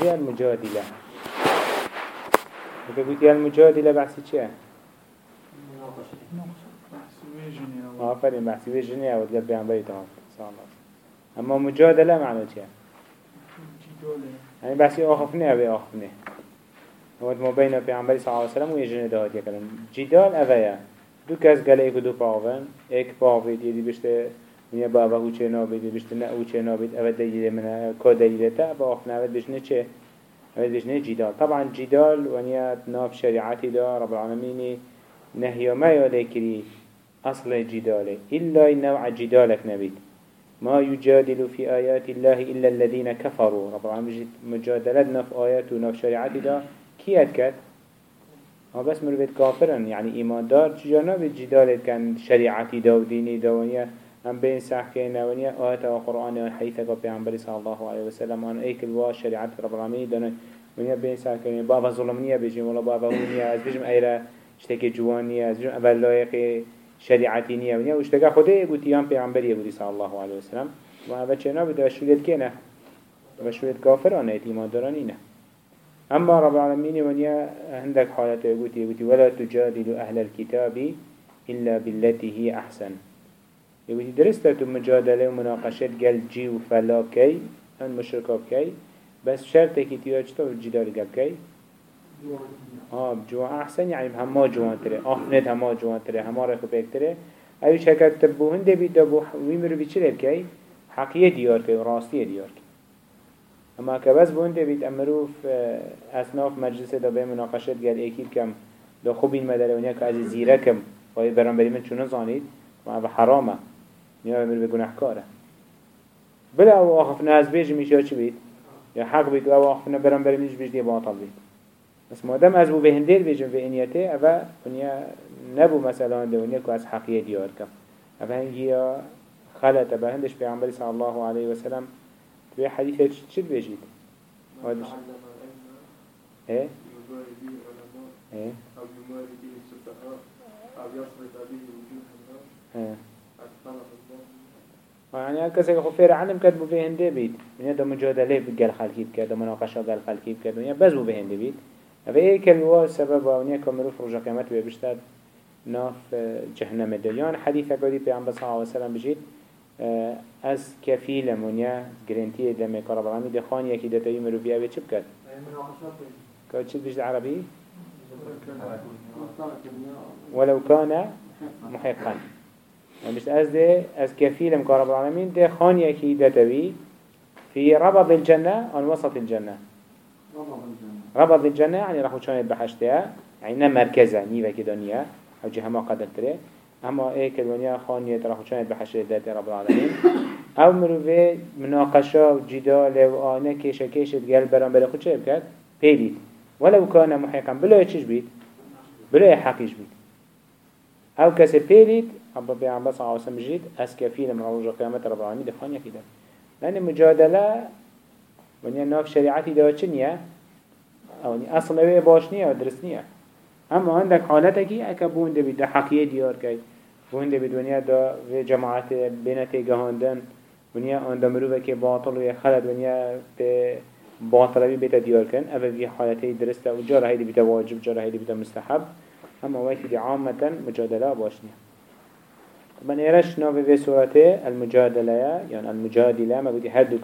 بجي المجادلة وكا قلت يا المجادلة بحثي چه؟ آفرین بحثی به جنی أو دل پیامبری تمام سلام أما مجادلة معنی چیه؟ يعني بحثي آخفنه أو آخفنه هو ما بين پیامبری صلی الله علیه و سلم و یه دهات یکلم جدال اویا دو کس گله ایک دو پاون ایک پاوید یدی بشته من با أو چه نابید بشته نه أو چه نابید اول دلیل من کا دلیل تا با آخفنه اول بشنه چه اول بشنه جدال طبعا جدال ونیا ناف شریعتی دا رب العالمین نهي ما يولي أصل جداله إلا نوع جدالك نبيت ما يجادل في آيات الله إلا الذين كفروا رب العالمين مجادلتنا في آيات ونف شريعات دا كي أتكت؟ ما بس مروفيت كافرا يعني إيمان دار جانا بجدالت كان شريعتي دا وديني دا ونيا هم بين سحكينا ونيا آيات وقرآن وحيثك وبيعنبري صلى الله عليه وسلم وأن أيك الوا شريعت رب العالمين دانا ونيا بين سحكينا بابا ظلمنيا بيجي ولا بابا ونيا از بيجم أيرا اشتكي جوانية از بيجم أول لايقي شريعتي نية ونيا واشتكى خده يقول عن بيعنبري صلى الله عليه وسلم وهذا چنا بده وشويت كينا وشويت كافر أنا إيمان دارانينا أما رب العالمين ونيا عندك حالته يقول يقول ولا تجادل أهل الكتاب إلا بالتي هي أحسن. يقول درست مجادلة ومناقشة قال جي وفلا كي أن مشركة كي بس شرطك تيجي تشتغل الجدال قال كي آه جوا أحسن يعني هما جوان تري أحنت هما جوان تري هما رخو بيك تري أيش هكذا تبوهن دي بيد دبو ويمر بيشلر كي حقية ديار كي وراستية ديار كي اما که بس بونده بید امروف اصناف مجلس دا به مناقشت گل ایکیل کم دا خوب این مدره ونیا که از زیره کم. باید برام بری من چونه زانید و أو حرامه. نیا امرو به گناهکاره بلا أو آخفنه از بیج میشه چی بید یا حق بید أو آخفنه برام بری منش بیج دی باطل بید بس مادم از بو به هندیل بیجم به انیته أو ونیا نبو مثلا ده ونیا که از حقیه دیار کم. أو هنگی خلط به هندش پیغمبری صلی الله علیه وسلم في حديثة شد بيجيد هادش إيه إيه أو يماري به السفهاء أو يصرف به وجوه الناس يعني هكذا يقول فير علم كتبوا في هنده بيت من هذا مجادلة بقال خلقي بكذا مناقشة قال خلقي بكذا يعني بس به هنده بيت فإيه كلوا سبب ونيا كمرو فرج قيامت بيشتد ناف جهنم الدنيا حديث قدي بيعمل صلى الله عليه وسلم بجيت از کفیل منیا گرنتی دم کار برامی دخان یکی دتایی مروفی اوه چه بکرد؟ که چه بجد عربی؟ ولو كان محقا مش از ده أز كفيل مكارب العالمين ده خان يكي دتوي في ربض الجنة عن وسط الجنة. ربض الجنة. يعني راح وشان بحشتها يعني مركزة نيفا كده نيا أو جهة ما قدر تري. أما إيه كدونيا خانية ترخوشانت بحشر ذات رب العالمين. أو مروفي مناقشة و جدال و آنه كيشا كيشا تقال بران بلا خود چه بكت؟ بيليت ولو كان محيقا بلا يتشش بيت بلا يحقيش بيت أو كسي بيليت أبا بيعن بس عاوسم جيد أس كفيل من رجل قيامة رب العالمين دخانيا كده لأن مجادلة ونيا ناف شريعتي دا چنيا أو ني أصل اوه باش نيا و درست نيا أما عندك حالتكي أكا بونده بيد حقية ديار كي بونده بيد ونيا دا في جماعات بينتي جهاندن ونيا عند مروفة كي باطل ويا خلد ونيا باطل بي بيتا ديار كن اما في حالتي درسته وجارة هيدي بيتا واجب جارة هيدي بيتا مستحب. أما وقت دي عامة مجادلة باشنيا طبعا ايرش ناف في سورته المجادلة يعني المجادلة ما قلت هدوك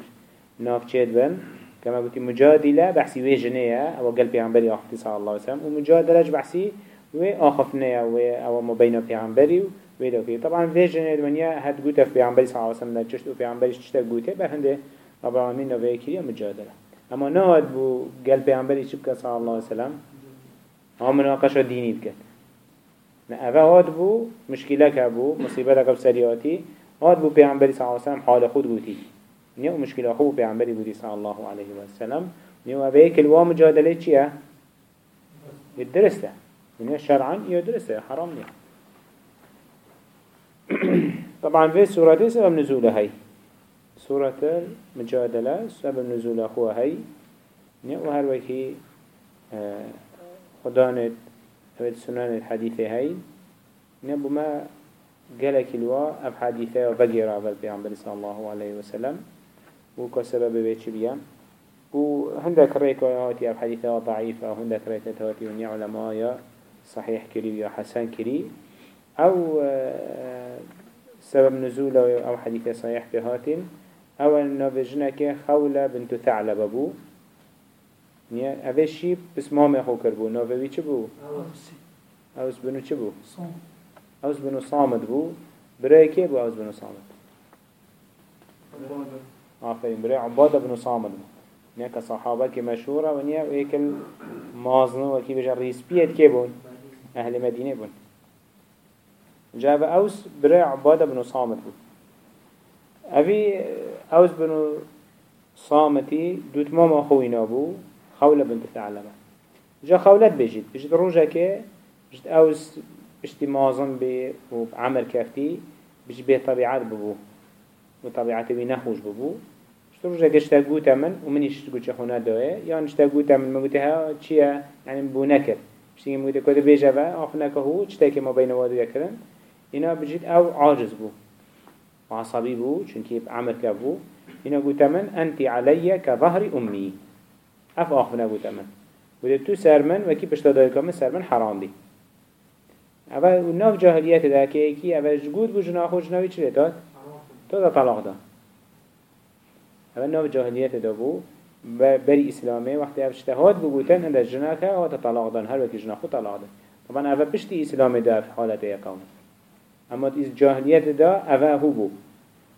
ناف چيد بن كما قلت مجادلة بحسي وي جنية أو قلب بيعنبري أخذ صلى الله عليه وسلم ومجادلة بحسي وي آخفنية وي أو مبينة بيعنبري ويدا فيه طبعا في جنية دنيا هاد في بيعنبري صلى الله عليه وسلم نجشت وبيعنبري شتا قوتة بهنده رب العالمين نوفيه كريا مجادلة. أما نهاد بو قلب بيعنبري شبكة صلى الله عليه وسلم هم مناقشة ديني بكت أفا هاد بو مشكلة كابو مصيبة كاب سرياتي هاد بو بيعنبري صلى الله عليه وسلم حال خود قوتي نيو مشكلة أخوه بيعنبري بودي صلى الله عليه وسلم. نيو أبيك الوا مجادلة چيا يدرسته نيو شرعا يدرسته حرام نيو طبعا في سورة سبب نزول هاي سورة المجادلة سبب نزول أخوه هاي نيو هر وكي آه خدانت أبد سنان الحديثة هاي نيو بما قالك الوا أب حديثة وبقي رابط بيعنبري صلى الله عليه وسلم. وكا سبب بيتش بيا و هندك ريك هاتي أو حديثة ضعيفة هندك ريك هاتي ونيا علماء صحيح كري يا حسن كري. أو آه، سبب نزوله أو حديثة صحيح بهاتين. أو نوفجنك خولة بنت ثعلب أبو أبي شيء بس ما ما خو كربو نوفي چه بو أوس بنو چه بو أوس بنو صامد بو برای كي بو أوس بنو صامد آفرين برای عبادة بنو صامد بو نيا كصحابة كمشهورة ونيا ويكل مازنو وكي بجا ريسبيت كي بون أهل مدينة بون جاب أوس برای عبادة بنو صامد بو أبي أوس بنو صامتي دوت ماما خوينا بو خولة بنت ثعلبة. جا خولت بجد بجد روجا كي بجد أوس بجد مازن بي وعمر كفتي بجد بي طبيعات ببو. وطبيعات بي نخوش ببو. بجد روجا كي اشتاقو تمن ومنيش تقول شخونا دوه يعني اشتاقو تمن مقوتها چيا؟ يعني بو نكر. بجد مقوتها كده بيجا با آخناك هو چتاكي ما بين وادو يكرن إنا بجد أو عاجز بو. وعصبي بو چونكي عمر كبو إنا قلت من أنت علي كظهر أمي. اف آخفنا قلت من وده تو سر من وكي پشتا دايكا من سر من حرام دي اول ناف جاهليت ده که ایکی اول جگود بو جناخو جناوی چی داد؟ تو دا طلاق دا اول ناف جاهليت ده بو بری اسلامه وقتی افشتهاد بو گوتن هنده جناکه هات طلاق دان هر وكي جناخو طلاق ده طبعا اول پشتی اسلامه ده في حالته يقوم اما از جاهليت ده اول هو بو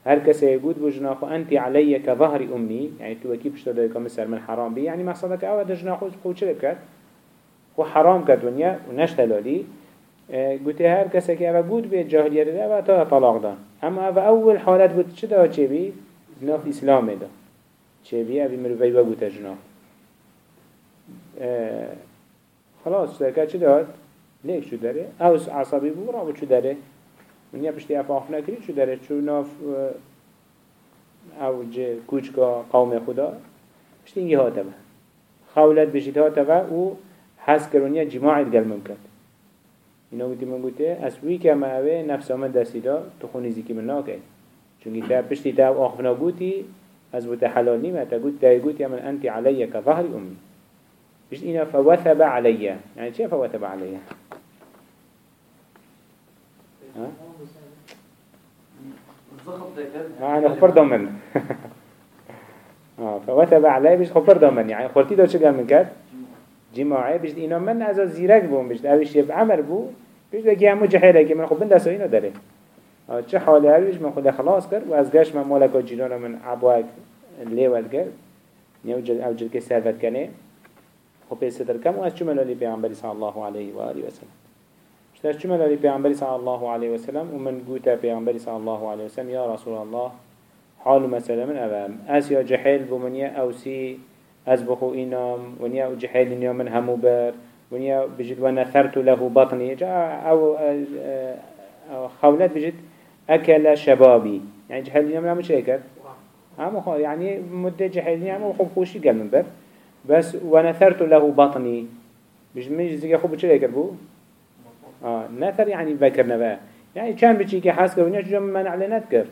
هر کسی يقول بجناخو أنت علي كظهر أمي يعني تو وكيف اشتدى كمسر من حرام بي يعني مقصدك أو دجناخو خو چه بكت خو حرام كد ونيا ونشتلالي آه قلت هر کسی که آوه گود به جاهلیت ده آوه تا طلاق دان اما آوه اول حالت بود چه ده چه بی؟ ناف اسلام ده چه بی؟ اوه مروفی و گوت جناح آه خلاص شترکت چه داد؟ لیک شو داره؟ أو عصبی بود را چو داره؟ ونیا پشتی افاق نکری چو داره چو ناف أو جه کوچکا قوم خدا پشتی اینگه هاته با خولت بشید هاته با و حس کرونیا جماعت گل ممکن اینا گوتی من گوته از وی که ما اوه نفس آمد دستی دا تو خونی زیکی من ناکه چونکه تا پشتی تا آخفنا گوتی از بوت حلال نیمه تا گوت تا گوتی من انتی علی که ظهر امی بشت اینا فوثب علیه يعني چه فوثب علیه ها؟ يعني خبر دومن آه فوتب عليه بيش خبر دومن يعني خورتي دو چه من كد جماعي بيش اينا من از زيرك بوم بيش اوش يب عمر بو بيش دكي همو جحيله كي من بندسو اينا داره. آه چه حاله بيش من خود خلاص كر و از من مولك و جيلان من عبواك ليوت كر نيو جل أو جل كي سرفت كنه خب يستر كم و از چو ملالی پیغمبری صلى الله عليه وآله وسلم اشتاش چو ملالی پیغمبری صلى الله عليه وسلم ومن قوتا پیغمبری صلى الله عليه وسلم يا رسول الله حال مثلا من أبام أس يا جحيل بمنيا أو سي أز بخو إنام ونيا جحيل إنيا من همو بر ونيا بجد ونثرت له بطني. جاء أو, أو خولت بجد أكل شبابي. يعني جحيل إنيا من همو شيكر همو يعني مدة جحيل إنيا همو خب خوشي قال من بر. بس ونثرت له بطني. بجد من جزيك خوب بچه بو؟ آه نثر يعني بكر نبا يعني كان بچي كي حاس كرونيا جم منع لنت كر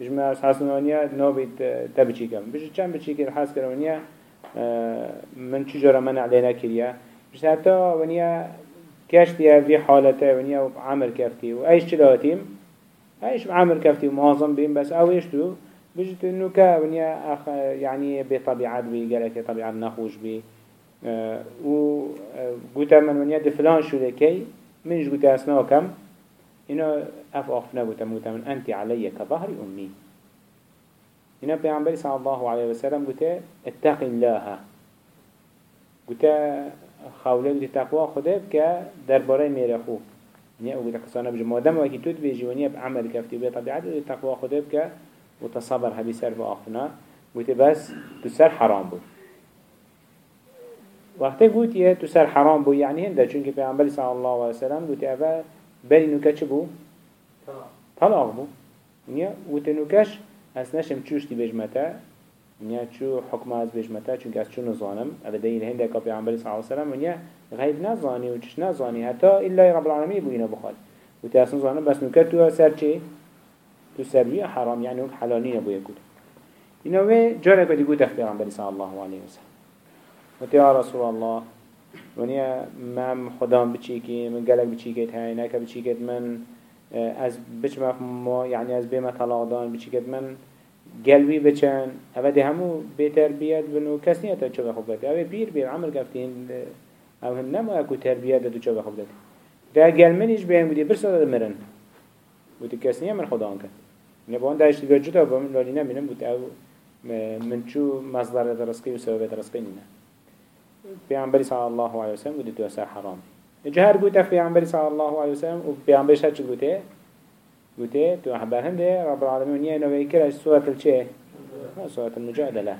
بيش ما حاس كرونيا نوبي تبچي كم بيش كان بچي كي حاس كرونيا من چجورا منع لنا كريا بيش حتى ونيا كاشتيا في حالته ونيا عمل كفتي وأيش تلاتيم أيش عمل كفتي ومعظم بين بس أو إيش تو بيجت إنه كا ونيا أخ يعني بطبيعات بي قالك طبيعة نخوش بي أه و قلت من ونيا دفلان شو لكي منش قلت أسناه كم؟ إنه أف أخفنا قلت موتا من أنت علي كظهر أمي. إنه بيعنبري صلى الله عليه وسلم قلت اتق الله. قلت خاولة قلت تقوى خده بك درباره ميرخو نيا قلت قصانا بجي مادام وكي بيجي ونيا بعمل كفتي بطبيعات قلت تقوى خده بك وتصبر هبي سر بأخفنا قلت بس تسر حرام بود. وقتی گوتیه تو سر حرام بو یعنی هنده چونکه پیامبر صلی الله علیه وسلم گوتی اول بری نوکه چه بو؟ طلاق. بو. نیا گوتی نوکش از نشم چوشتی بجمته. نیا چو حکم از بجمته چونکه از چو نزانم. اول دیل هنده که پیامبر صلی الله علیه وسلم نیا غیب نزانی و چش نزانی حتی الا رب العالمین بو اینا بخواد. گوتی أصلا زانم بس نوکه تو سر چه؟ تو سر حرام یعنی حلالینه بو یکود اینا و جاره کدی گوت پیامبر صلی الله علیه وسلم. وتي يا رسول الله ونیا مام خدام بچیکی من گلک بچیکت های نکه بچیکت من از بچ ما يعني از بما طلاق دان بچیکت من قلبي بچن. اوه ده همو بتربيت بنو کس نیتا چو بخوب داد اوه بیر بیر عمر گفتین أو هم نمو اکو تربيت دادو چو بخوب داد ده قلمنیش بهم بودی برسا داد مرن. بودی کس نیا من خدا آنکن. نبان ده اشتگاه جدا با من لالی نمینم بود أو من چو مصدر درسقی و سبب درسقی نینه پیامبری صلی الله علیه وسلم گفت تو سر حرام. جهر گفت پیامبری صلی الله علیه وسلم و پیامبرش چه گفته گفته تو حبر هنده رب العالمین. نیه نوعی کرد سورة الچه سورة المجادله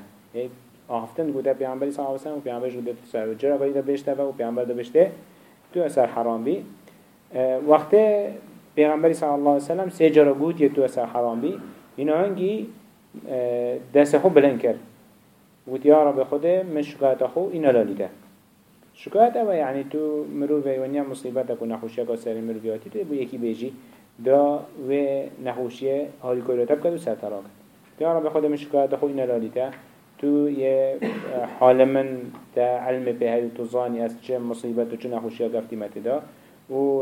آفتن گفته پیامبری صلی الله علیه وسلم و پیامبرش گفته تو سر جرا باید بشته و پیامبر دو بشته تو سر حرام بی. وقت پیامبری صلی الله علیه وسلم سه جرا گفت یه حرام بی. اینا هنگی دست خوب وتي يا رب خده من شكايت أخو إنا لالیده شكايت أبا يعني تو مروفه ونیا مصیبت و نخوشیه که سر مروفياتي تو یکی بیجی. دا و نخوشیه هالی كورتا بكد و سرطرا كد يا رب خده من شكايت أخو إنا لالیده تو یه حال من تا علم به هاي تزاني از چه مصیبت و چه نخوشیه گفتی متدا و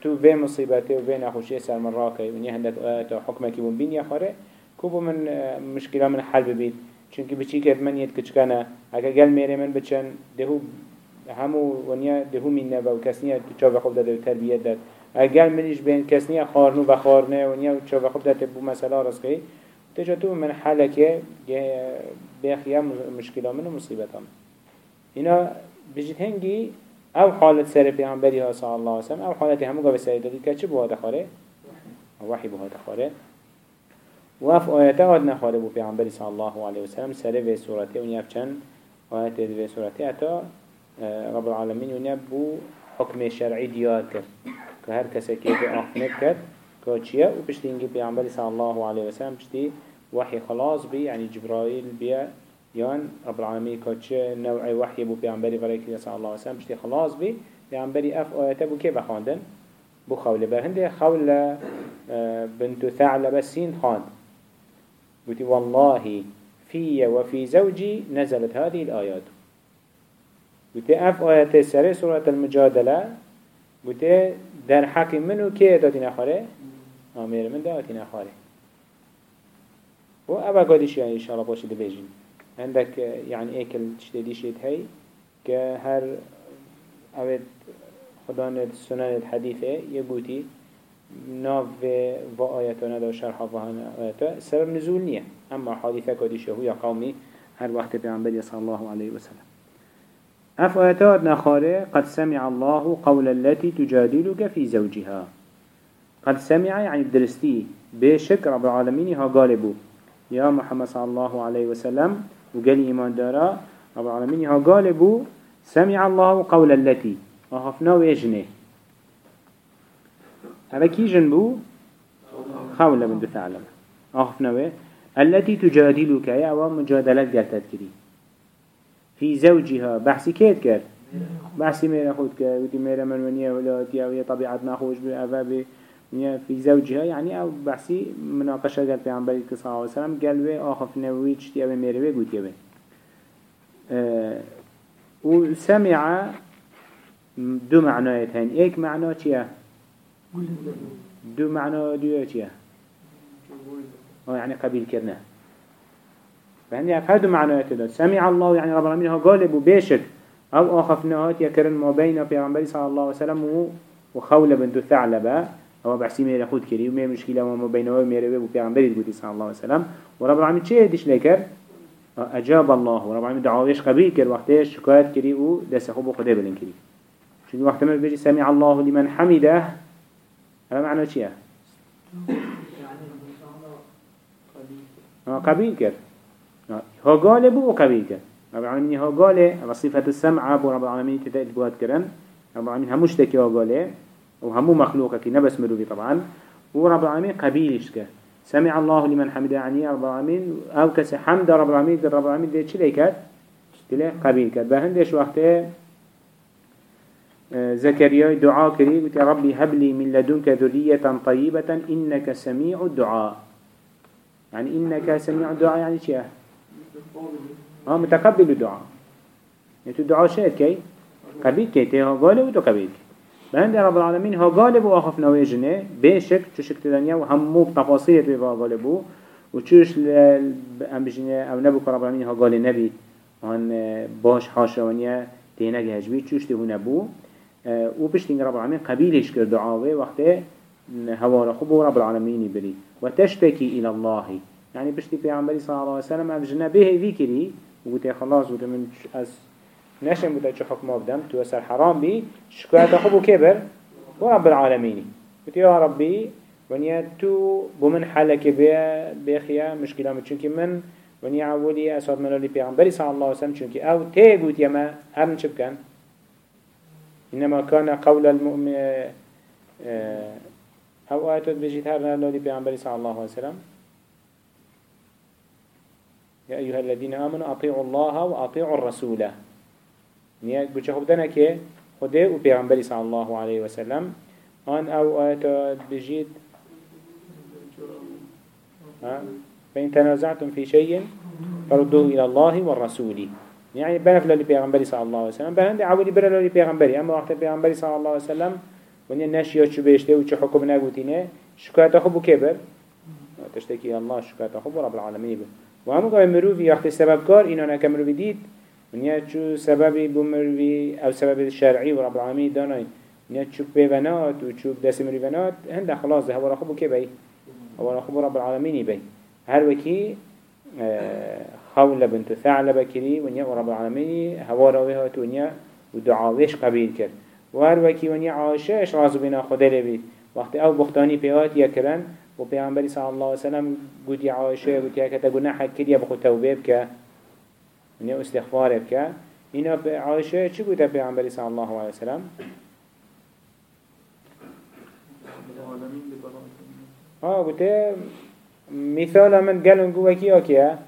تو به مصیبت و به نخوشیه سر من راکه و نیه هندک آیات حکمکی بون بین یخاره کوبو من مشکلات من حل ببید چونکه بچی که من یت کچکنه اگه گل میره من بچن دهو همو ونیا دهو مین نبا و کس نیا چاو خوب داده و تربیت داد. اگه گل منیش بین کس نیا خارنو بخارنه ونیا چاو خوب داده بو مسئله رسقی تجا تو من حالك بيخيا مشكلة من ومصيبة من. هنا بجد هنجي أو حالة سر پیغمبری ها صلی الله علیه وسلم أو حالت همو قبل سریدادی که چه بوها دخاره؟ وحی بوها دخاره وف آياته هاد نخواده بو پیغمبری صلی الله علیه وسلم سره به صورته و نیب چند؟ به صورته اتا آه، رب العالمین و نیب بو حکم شرعی دیار کرد که هر کسی که به آخنه کرد که چیه؟ و پشتی اینگی پیغمبری صلی الله علیه وسلم پشتی وحی خلاص بی یعنی جبرائیل بیا یان رب العالمین که چه نوع وحی بو پیغمبری برای که صلی الله علیه وسلم پشتی خلاص بی پیغمبری اف آیاته بو که بخواندن؟ بو خوله برهنده خوله آه، بنت ثعلب سین خواند. قلت والله في وفي زوجي نزلت هذه الآيات. قلت أف آيات سري سورة المجادلة. قلت در حق منو كي داتنا خاره آمير من داتنا خاره و أبا قادش يعني إن شاء الله باشي دبيجين عندك يعني ايكل تشتدي شيت هاي كهر أود خدان السنن الحديثة يقولي ناف و آياتنا دا شرح و آياتا سبب نزول نية أما حادثة كديشه يا قومي هر وقت بعنبري صلى الله عليه وسلم أف آياتا نخاره قد سمع الله قول التي تجادلك في زوجها. قد سمع يعني درستي بشك رب العالمين ها قالبو يا محمد صلى الله عليه وسلم وقال إيمان دارا رب العالمين ها قالبو سمع الله قول التي. أخفنا ويجنه هذا كي جنبو؟ خولة من ثعلب آخف نوي التي تجادلك يا عوام مجادلات قالتت كري في زوجها. بحثي كيت كر بحثي ميرا خود كر ودي ميرا من ونيا ولاتي أو طبيعة ناخوش بأفابي في زوجها يعني أو بحثي مناقشة قال في عن صلى الله عليه وسلم قال وي آخف نوي تشتي أبي ميرا وي قلت يبي أه وسمع دو معنايات هين ايك معنى چيه دو معنى دو چیه؟ يعني قبيل كرنا فهندي هذا معنى يتدل. سمع الله يعني رب العالمين ها غالب وبيشت أو آخفناهات يكرن ما بين پیغمبر صلى الله عليه وسلم وخول بنت ثعلبة. هو بحسي ميرا خود كري ومي مشكلة وما بينه وميرا وبيغمبر يقول صلى الله عليه وسلم ورب العالمين چه يدش لكر أجاب الله. ورب العالمين دعاويش قبيل كر وقتش شكايت كري ودس خوب خده بلن كري شو وقت ما بيجي سمع الله لمن حمده هذا معنى چیه؟ قبيل كر ها قال بو قبيل كر رب العالمين ها قال صفة السمع بو رب العالمين تتأت بواد كرن رب العالمين هموش تكي ها قال وهمو مخلوقه كي نبس مروبي طبعا. ورب العالمين قبيلش كر سمع الله لمن حمد يعني رب العالمين. أو كس حمد رب العالمين رب العالمين دي چلي كر قبيل كر بهندش وقته زكريا دعاء كري قلت يا ربي هب لي من لدنك ذرية طيبة إنك سميع الدعاء. يعني إنك سميع الدعاء يعني شيء؟ ها متقبل الدعاء. يعني دعا شهد كي؟ قبيل كي؟ تي هاقاله و تو قبيل بهند رب العالمين هاقاله بو آخف نواجنه بشك چوشك تدنيا؟ و همو بتفاصيل بي هاقاله بو و چوش ام بجنه أو نبو که رب العالمين هاقاله نبي. هن باش حاشوانيا تينا جهجبي چوش تهو نبو؟ و بشتين رب العالمين قبيلش كر دعاوه وقت هوارا خبو رب العالمين بري وتشتكي إلى الله. يعني بشتي في عمبالي صلى الله عليه وسلم أبجنا به ذكري وقلت خلاص وقلت من أس نشم بدا چه حكم بدم تو أسر حرام بي شكوات خبو كبر ورب العالمين قلت يا ربي ونيا تو بمن حالك بيخيا مشكلة متشنكي من ونيا عولي أساد ملالي بيغمبري صلى الله عليه وسلم چنكي أو تي قلت يما هرن شبكن إنما كان قول المؤمن أو آيات بجيت هر ملالي بيغمبري صلى الله عليه وسلم. يا أيها الذين آمنوا أطيعوا الله وأطيعوا الرسول. نيا بچه خب دنا که خده و پیغمبری صلی الله علیه و سلم آن أو آیت بجید فإن تنازعتم في شيء فردوه إلى الله والرسول. يعني بنف للي پیغمبری صلی الله علیه و سلم بهند عولی بره للي پیغمبری أما وقت پیغمبری صلی الله علیه و سلم ونیا نشیا چو بيشته و چو حکم نگوتینه شکایت خب كبر. تشتكي الله شكاية خب رب العالمين و همو که مروفی وقت سبب کار اینا نکه مروفی دید ونیا چو سببی بو مروفی أو سبب شرعی و رب العالمین دانای ونیا چو پیونات و چو هنده خلاص ده هوا خبو که بی؟ هوا خبو رب العالمینی بی. هر وکی خول بنت ثعلب كري ونيا ورب العالمين هوا راويها تونيا ودعاويش قبيل كر. وهر وكي ونيا عاشش رازو بنا خده لبيت وقت أو بختاني بيات يكرن و پیامبری صلی الله علیه و سلم گویی عایشه گویی که تا گناه کردی بخو توبه بکه نه استغفار بکه اینا به عایشه چی گویی پیامبری صلی الله علیه و سلم ها گویی مثال من قالن گویی کیا؟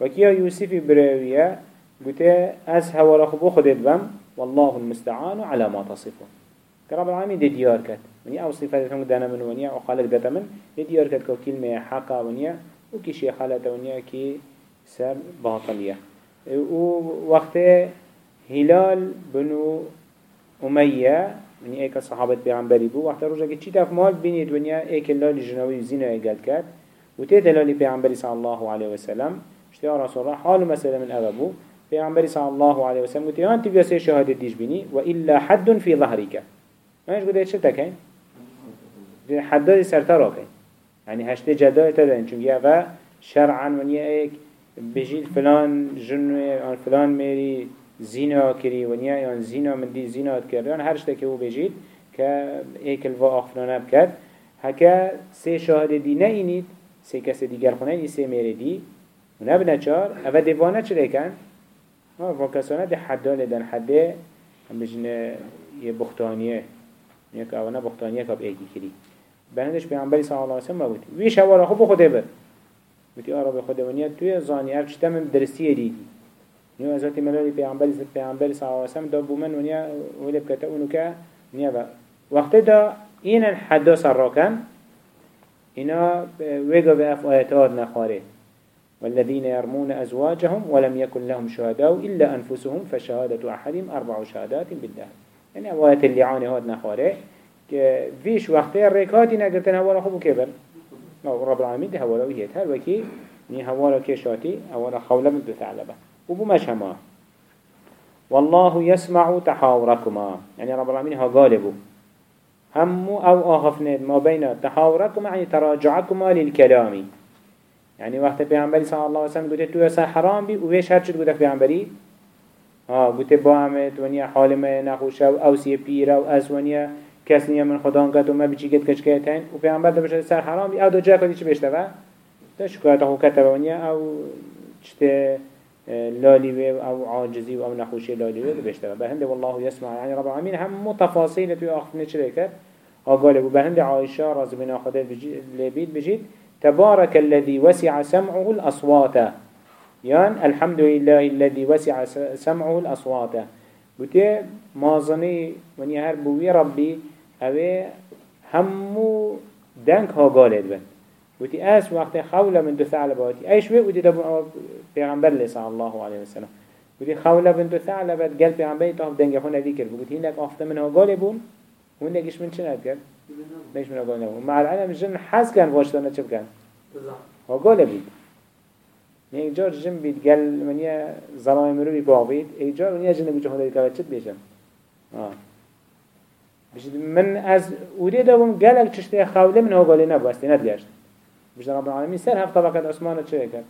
وكيا يوسف بروية قلت أز هوا خبو خدت بم والله المستعان على ما تصفه. كرب العالمين دي ديار كت. ونيا أو صفاتهم دانا من ونيا أو خالق داتا من. يديار كت كو كلمة حقا ونيا وكي شي خالتا ونيا كي سب باطلية. ووقت هلال بنو أمية من أيك صحابة بيعنبري بو وقت رجع كي تشيت مال بيني دنيا أيك اللال جنوي زينة ايقال كات وتيت هلال بيعنبري صلى الله عليه وسلم اشتيا رسول الله حال مسألة من أبابو بيعنبري صلى الله عليه وسلم قلت أنت بيسي شهادة ديش بني وإلا حد في ظهرك ما إيش قلت شو تكين حداد سرترا كين يعني هشت جدال تدين چونك يغا شرعا ونيا ايك بجيل فلان جنوه فلان ميري زينا كري ونيا يعني زينا من دي زينا كريان هر شتا که أو بجید که ایک الوا آخفلانه بکد هکا سه شاهد دی نه اینید سه کس دیگر خونه این سه میره دی و نبنه چار اوه دیوانه چه کن؟ ها کسانه دی حدا لدن حده هم بجنه یه بختانیه. یک آوانه بختانیه کاب ایگی کری. بهندش پیامبری صلی الله علیه و گفت ویش هوا خوب خود بر گفتی آرا خود ونیا توی زانی هر چی تمام درستی دیدی نیو ازاتی ملالی پیامبری پیامبری صلی الله علیه و دو بومن ونیا ولی بکتا اونو که نیا با وقتی دا این حدث راکن اینا ویگا به اف آیات نخاره والذين يرمون أزواجهم ولم يكن لهم شهداء إلا أنفسهم فشهادة أحدهم أربع شهادات بالله يعني آيات اللي عاني هاد نخاره وقتی رکاتی نگرتن هوا خوب کبر أو رب العالمین ده هوا ویهت هر وکی نی هوا کشاتی هوا خوله من دو ثعلبه و بو مش هما والله يسمع تحاوركما يعني رب العالمين ها غالبو همو أو آخفنید. ما بين تحاوركما يعني تراجعكما للكلام يعني وقت پیغمبری صلی الله علیه وسلم گوته تو اصلا حرام بی و ویش هر پیغمبری؟ ها گوته با همه ونیا حال ما نخوشه و اوسی پیره و از ونیا کس نیا من خدا انقدر ما بچی کت کچ کتین و پیامبر دبشه سر حرام او دو جا کدی چی بشته و شکایت خو کتبه او چته لالی و او عاجزی و او نخوشی لالی و بشته و بهنده والله يسمع يعني رب العالمين هم متفاصيل توی آخفنه چه کرد آقاله و بهنده عایشه رازو بنا خدا لبید بجید. تبارك الذي وسع سمعه الأصوات. يعني الحمد لله الذي وسع سمعه الأصوات. بوتي مازني وني هر بوي ربي اوه همو دنك ها قالد بن. وتي اس وقت خوله من دو ثعلب واتي إيش بي ودي دبو پیغمبر صلى الله عليه وسلم ودي خولة بنت ثعلبت قلب عم بيت أهف دنجا هنا ذكر بقول هناك أفضل منها قالبون هناك إيش من شنو كان ليش من قالبون مع العلم الجن حاس كان واشتنا شو كان هو قالبين يعني جار جن بيت قال من يا ظلام مروي بعبيد إيجار من يا جن بيجوا هنا ذكر شد بيجن آه من از ودي دوم قالك تشتي خاوله من هو قال نبو استناد ليش بجد رب العالمين سر هف طبقة عثمان تشري كان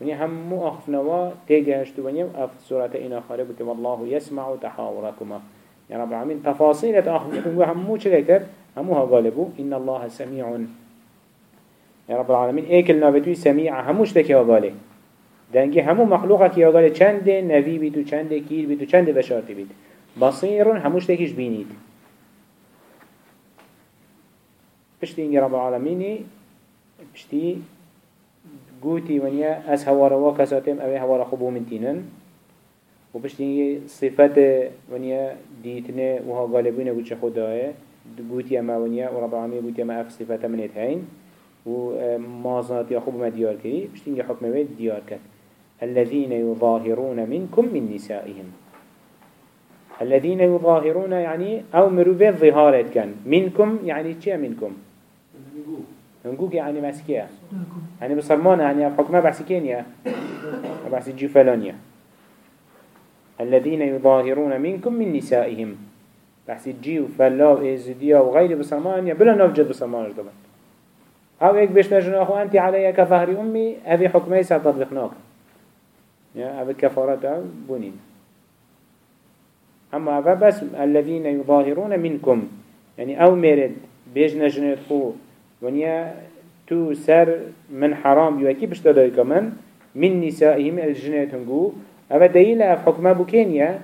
وني همو أخف نوا تيجهشت ونيم أف سورة إنا خاربك والله يسمع تحاوركما يا رب العالمين. تفاصيل أخف همو تشري كان همو قالبو إن الله سميع. يا رب العالمين. ايكل نابتوي سميع هموش تكي وقاله دنگي همو مخلوقه كي وقاله چند نبي بيتو چند كير بيتو چند بشارتي بيت بصير هموش تكيش بينيد پشتی اینگه رب العالمینی پشتی گوتی ونیا از هواروا کساتم اوه هوارا خوبو من تینن و اینگه صفت ونیا دیتنه و ها غالبونه بوچه خداه گوتی اما ونیا و رب العالمین گوتی اما اف صفت منت هین و مازنات یا خوب ما دیار کری پشتی اینگه حکمه دیار کرد. الذين يظاهرون منكم من نسائهم. الذين يظاهرون يعني أو مروفة ظهارت كان منكم يعني چه منكم هنقوك يعني مسكية يعني بصرمانة يعني حكمة بحسكينيا بحس الجفلانية الذين يظاهرون منكم من نسائهم. بحس الجيو فلاو إزديا وغير بصرمانيا بلا نفجد بصرمان طبعا أو إيك بيش نجن أخو أنت علي كظهر أمي هذه حكمة ستطبقناك يا أبي كفارة بنين أما بس الذين يظاهرون منكم. يعني أو مرد بيج نجنت خو ونيا تو سر من حرام يوكي بشتداي كمان من نسائهم الجنات هنجو أبا دليل أف حكمه بو كينيا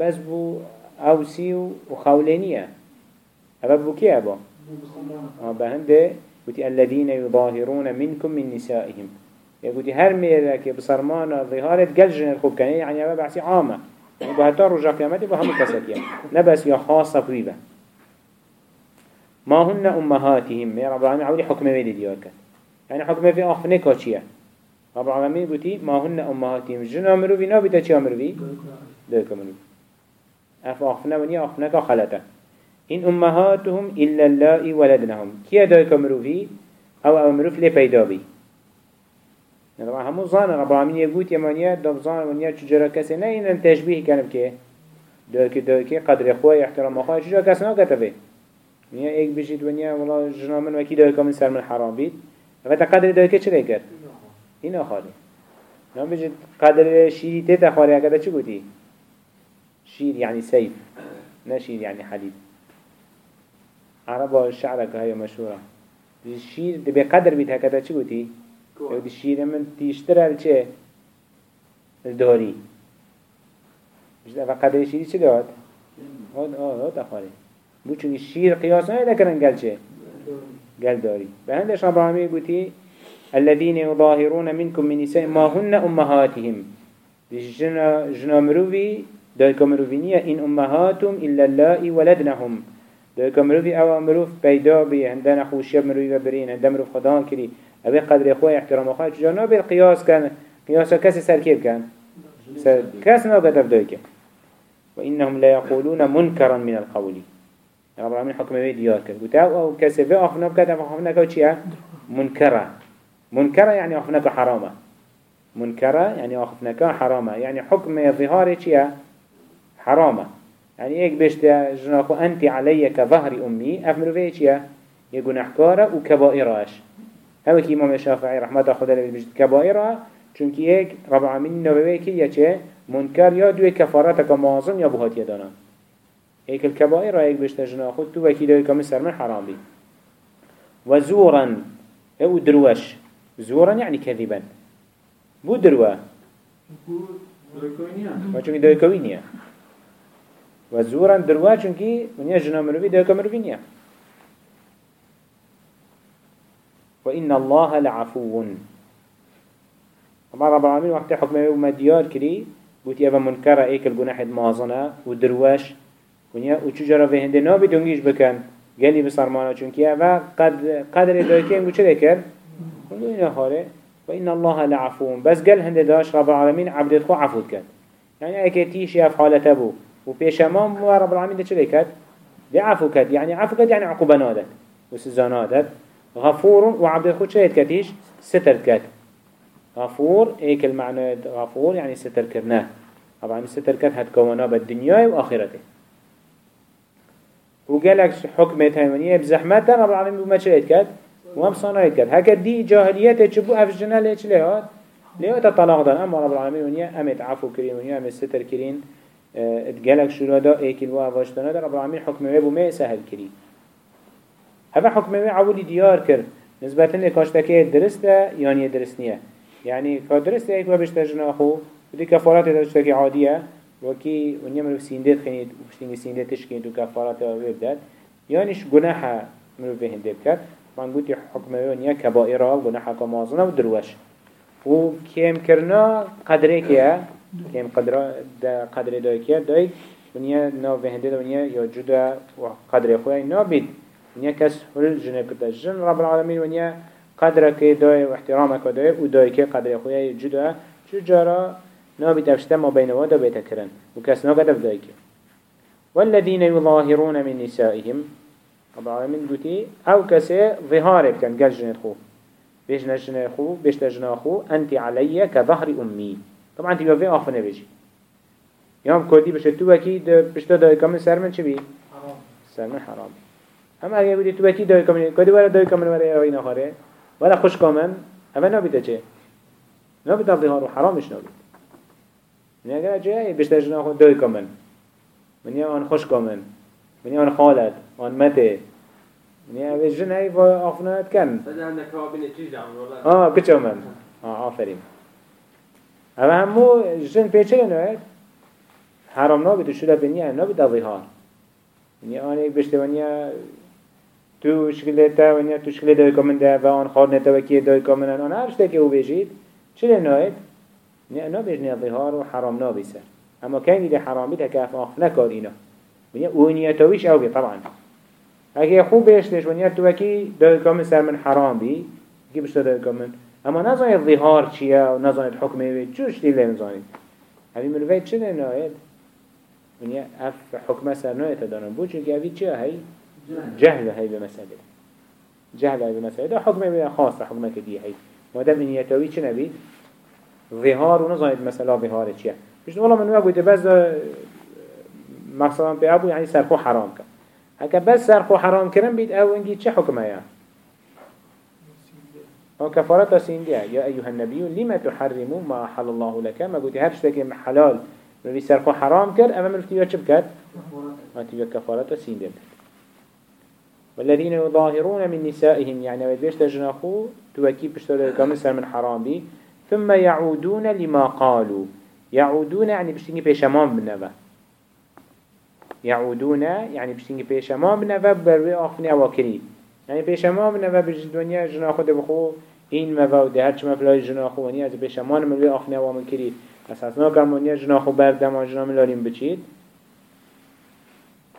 بس بو أوسي وخولانية أبا بو كي أبا أبا هنده وتي الذين يظاهرون منكم من نسائهم يقولي هر ميرا كي بصرمانا ظهارت قل جنة خوب كان يعني أبا بحسي عامة يعني بهتا رجع قيامتي بهم كسكيا نبس يا خاصة قريبة ما هن أمهاتهم يا رب العالمين عولي حكم ميدي ديارك يعني حكم في أخفنه كاتشيا رب العالمين قلتي ما هن أمهاتهم جنا مروفي نابتا چه مروفي دوك مروفي أف أخفنه ونيا أخفنه كخلته إن أمهاتهم إلا اللائي ولدنهم كيا دوك مروفي أو أو مروف لبيدابي طبعا همو ظان رب العالمين يقول يمانيا دب ظان ونيا چجرا كسي نه إن تشبيه كان بكي دوكي دوكي قدر اخوة احترام اخوة چجرا كسي نا كتبه نيا ايك بجيت ونيا والله جنا من وكي دوكا من سر من حرام بيت فتا قدر دوكي چلي كر اینا آخاری نام بجه قدر شیری تیتا خواره اگر چی گوتی؟ شیر یعنی سیف نه شیر یعنی حليب عربا شعر که های مشهوره شیر دی به قدر بیت هکده چی گوتی؟ او دی شیر من تیشتر چه؟ داری و قدر شیری چی داد؟ آد آد آد اخواره بو چونی شیر قیاس نایده کرن گل چه؟ گل داری به هندش رب گوتی الذين يظاهرون منكم من نساء ما هن أمهاتهم. جنا جنا مروفي دايك مروفينية إن أمهاتهم إلا اللائي ولدنهم. دايك مروفي أو مروف بيدا بي عندنا خوشيب مروفي برين عندنا مروف خدان كري أبي قدر إخوة احترام أخوة جانا بالقياس كان قياسا كسي سر كيف كان كاس ما قدر دايك وإنهم لا يقولون منكرا من القول. رب العالمين حكم بيت ديار كرد قلت أو كسفة أخفنا بكات أخفنا كو چيا منكرة منكرة يعني أخفنا كو حرامة. منكرة يعني أخفنا كو حرامة. يعني حكم ظهار چيا حرامة. يعني ايك بيشت جناكو أنت علي كظهر أمي أفمرو فيه چيا يقول أحكارة وكبائراش. هذا كي إمام الشافعي رحمة خدا لبي بيشت كبائرة چونك ايك رب العالمين نبوه كي يا منكر يا دوي كفارتك معظم يا بهات يدانا هيك الكبائر هيك بيشتجنا خود تو وكيد هيك مسر من حرام بي. وزورا أو دروش. زورا يعني كذبا. بو دروا. وچونك دوكوينيا وزورا دروا چونك ونيا جنا مروي دوكا مروينيا وإن الله لعفو. وما رب العالمين وقت حكمه ومديار كري بوتي أبا منكرة ايك الجناح ونیا أو چجورا به هنده نابی دنگیش بکن. گلی بسرمانا چون که اوه قد قدر دایکه انگو چه کرد؟ کنو اینا خاره وإن الله لعفو بس قال هند داش رب العالمين عبد خو عفو كات يعني اكي تيشي في حالة ابو. وبيش امام رب العالمين ده كات دي عفو كات يعني عفو كات يعني عقوبة نادت وسزانادت غفور وعبد خو چلي كاتيش ستر كات غفور ايك المعنى غفور يعني ستر كرناه طبعا ستر كات هتكونا بالدنيا وآخرته وقالك حكمة هيمانية بزحمة رب العالمين بما چلي كات وهم صنعت كات هكا دي جاهلية تشبو أفجنا ليش ليهات ليهات الطلاق دان. أما رب العالمين ونيا أمت عفو كريم ونيا أمت ستر كريم اتقالك شو دا ايكل وافاشتنا دا رب العالمين حكمه بو ما سهل كريم هذا حكمه عولي ديار كر نسبة لكاشتكي درست يعني درست نية يعني كدرست ايك وبشتجنا أخو ودي كفارات تشتكي عادية وكي ونيا مروف سيندت خنيت وشتيني سيندت تشكيت وكفارات ويبدات يعني ش جناحة مروف بهن دبكت من قلت حكمه ونيا كبائرة جناحة كمازنة ودروش وكيم كرنا قدره كيا كيم قدره دا قدره داي كيا داي ونيا ناو بهنده ونيا يا جدا وقدره خويا نابد ونيا كس هل جنب جن رب العالمين ونيا قدره كي داي واحترامك داي وداي كي قدره خويا جدا. شجرة نابد أفشتا ما بين وادا بيتكرن وكس ناقد أفداي كي والذين يظاهرون من نسائهم. رب العالمين قلتي أو كسي ظهارك كان قال جنة خو بيش نجنة خو بيش نجنة خو أنت علي كظهر أمي طبعا انت في آخفنا بيجي يوم كردي بشه تو أكيد بشتا داي كامل سر من چه بي؟ حرام. سر من حرام. اما اگه بودی تو أكيد داي كامل كردي ولا داي كامل يروي نخاره ولا خوش كامل اما نابده چه؟ نابده ظهار وحرامش نابده من اگر جاي بشتا جنا خو داي كامل من آن خوش كامل من يا آن خالد آن مته من يا جن رابين تشيج عمر والله آه كتشامل آه آفرين اما همو جن پیچه نوید حرام نابید و شده بنیه نابید ظهار یعنی آن ایک بشته ونیا تو شکل تا ونیا تو شکل دای کامن ده و آن خار نتا وکی دای کامن آن هر شده که أو بجید چه نوید نه نابیجنی ظهار و حرام نابیسر اما كان إذا حرام بيتها كاف آخ نكار إنا ونيا ونيتويش أو بي طبعا اگه خوب بيشتش ونيا توكي دای کامن سر من حرام بي. كي بشتا دای کامن أما نزانید ظهار چیه و نزانید حکمه بید چوش دیله نزانید همی مروفید چه نهاید؟ ونیا أف حکمه سر نهایت دانم بود چونکه اوی چیه هی؟ جهل به مسئله جهل به مسئله ده حکمه بید خاص حکمه که دیه هی مادم یتاوی چه نبید؟ ظهار و مسئله ظهار چیه بشت والله من وقت بس مقصدا به أبو یعنی سرخو حرام کن هکه بس سرخو حرام کردن بید أو انگی چه حکمه یا؟ هو كفارة سينديا. يا أيها النبي لما تحرموا ما أحل الله لك؟ ما قلت هرش لك حلال. ما بيسرقوا حرام كر أما من فتيوة شب كر ما تيوة كفارة سينديا والذين يظاهرون من نسائهم يعني ما بيش تجنخو توكي بشتغل كمسر من حرام بي ثم يعودون لما قالوا. يعودون يعني بشتنجي بيشمان بنبا. يعودون يعني بشتنجي بيشمان بنبا بروي آخفني أواكري يعني بيشمان بنبا بجدونيا جناخو دبخو این موا و ده هرچی مفلای جناخو ونی از بشمان ملوی آخنه و من کرید اساسنا کمونیا جناخو بردم و جنا ملاریم بچید.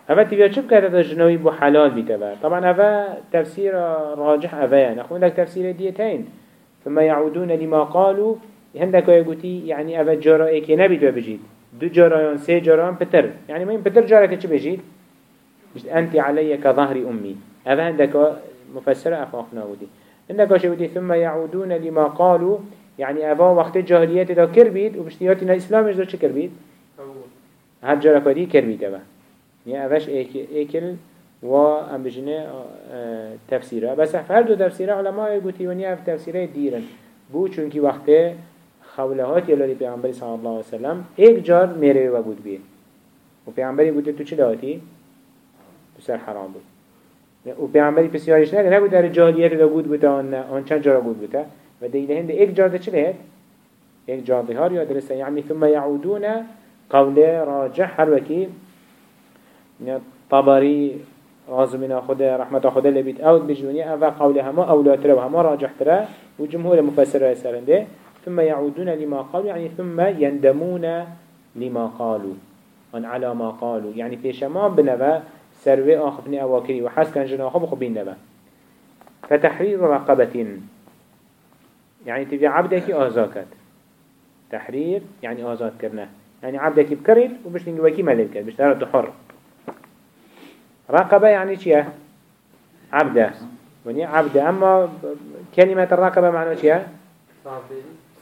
اول تیویا چه بکرده دا جناوی بو حلال بیته بر؟ طبعا اول تفسیر راجح اول يعني اخوان لك تفسير ديتين ثم يعودون لما قالوا هندك يقولي يعني اول جارا ايكي نبيد بجيد دو جارایان سه جارایان پتر. يعني این پتر جارا چه بجید؟ مش انت علي كظهر امي اول هندك مفسر افاقنا ودي إنك شودي ثم يعودون لما قالوا. يعني أبا وقت الجاهلية دا كربيت وبشتياتنا الإسلام دا چه كربيت؟ هر جارك ودي كربيت أبا يعني أباش إيكل وأم بجنة آه، تفسيره بس هر دو تفسيره علماء يقولي ونيا في تفسيره ديرن بو چونكي وقت خولهات يلالي پیغمبر صلى الله عليه وسلم ایک جار میره و بود بيه و پیغمبری گوته تو چه داتی؟ تو سر حرام بود. و پیامبری بسیارش نگه نگو در جاهلیت دا گود بوده آن آن چند جارا گود بوده. و دیگه هنده ایک جار ده چه لهد؟ ایک جار ظهار یا درسته یعنی ثم يعودون قول راجح هر وکی طبری راز من خود رحمت خود لبيت او بجوني او قول هما اولاتره وهما راجح تره وجمهور مفسر سرنده ثم يعودون لما قالوا يعني ثم يندمون لما قالوا. عن على ما قالوا. يعني في شمام بنبا سروي آخفني أواكري وحس كان جنا خب خبين نبا فتحرير رقبة يعني تبي عبدك آزاكت تحرير يعني آزاد كرنه يعني عبدك بكرد وبش تنجي وكي ملك بش ترى حر رقبة يعني شيء عبده وني عبده أما كلمة الرقبة معنى شيء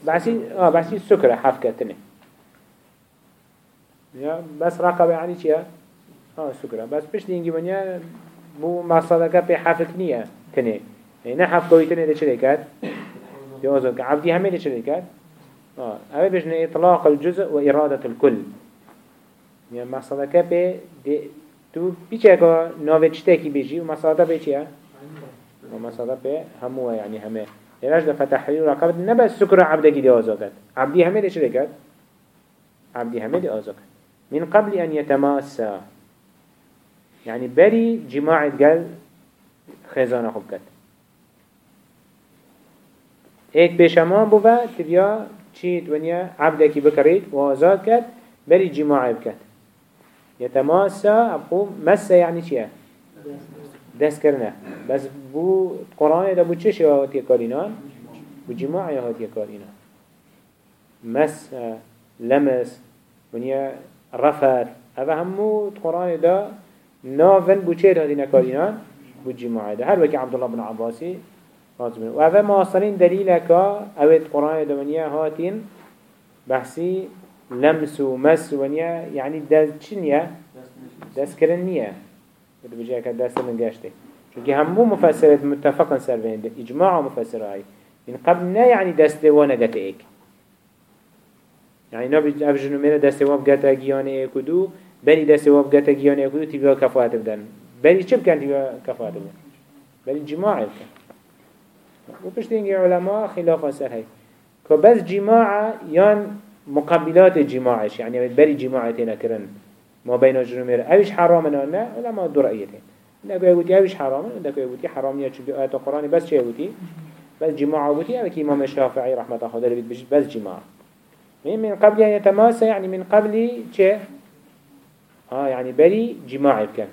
بعسي آه بعسي السكرة حفكتني يا بس رقبة يعني شيء آه سكرة بس بش تنجي ونيا بو مصادقة بحفك نية تني يعني نحف كوي تني ده شركات يوزن عبدي همي ده شركات آه اوه بجنه اطلاق الجزء وإرادة الكل يعني مصادقة بي دي تو بيچه ناوه چتاكي بيجي ومصادقة بي چيه ومصادقة بي هموه يعني همه. يراج ده فتحرير رقبت نبس سكر عبدك دي آزاكت عبدي همه دي شركت عبدي همه دي آزاكت من قبل أن يتماسا. يعني بري جماعة قال خزانة خبكت ایک پیشمان بوه تبیا چید ونیا عبدکی بکرید و آزاد کد بری جماعة بکد يتماسا أبو مسا يعني چيه؟ دست کرنه بس بو قرآن ده بو چه شواهاتی کارینان بو جماع یهاتی کارینان مس لمس ونیا رفت اوه همو قرآن ده نافن بو چه هاتی نکارینان بو جماع ده هر وكي عبد الله بن عباسي رازمين و اوه مواصلين دليل كا اوه قرآن ده ونیا هاتين بحثي لمس و مس ونیا يعني دست چنيا دست کرن نیه بده بجای که دست من گشته چونکه همو مفسرات متفقا سر بینده اجماع مفسر هاي من قبل نه يعني دست وأنا قت ایک يعني نبي أفجنو ميرا دست واب قتا جيان ایک دو بني دست واب قتا جيان ایک دو تبیا كفاة بدن بني چه بكن تبیا كفاة بدن بني جماع بكن وبشتين علماء خلاف سر هاي كبس جماعة يان مقابلات الجماعش يعني بري جماعة تنكرن ما بين الجنومير اوش حرام نه ولا ما دور أيتين. نگو يقولي؟ اوش حرام؟ نگو يقولي؟ حرام يا چون آيات القرآن. بس چه يقولي؟ بس جماعة يقولي كي إمام الشافعي رحمة الله خدا بس جماعة. من من قبل أن يتماسى يعني من قبل چه ها يعني بري جماعة كان